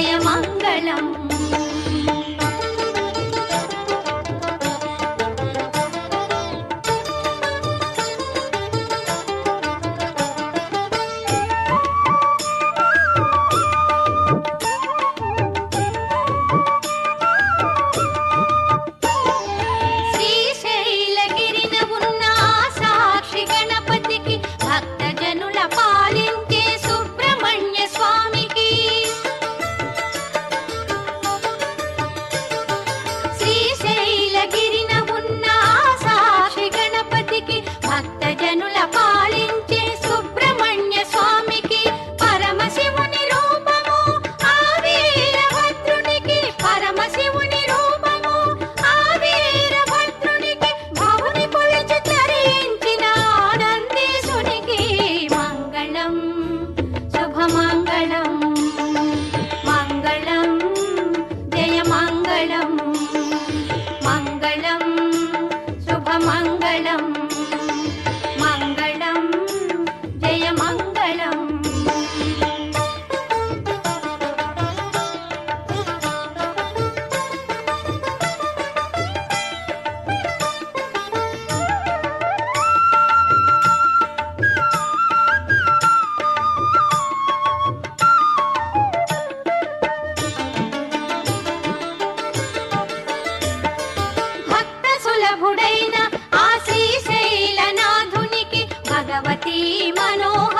जय मङ्गलम् वती मनोहर।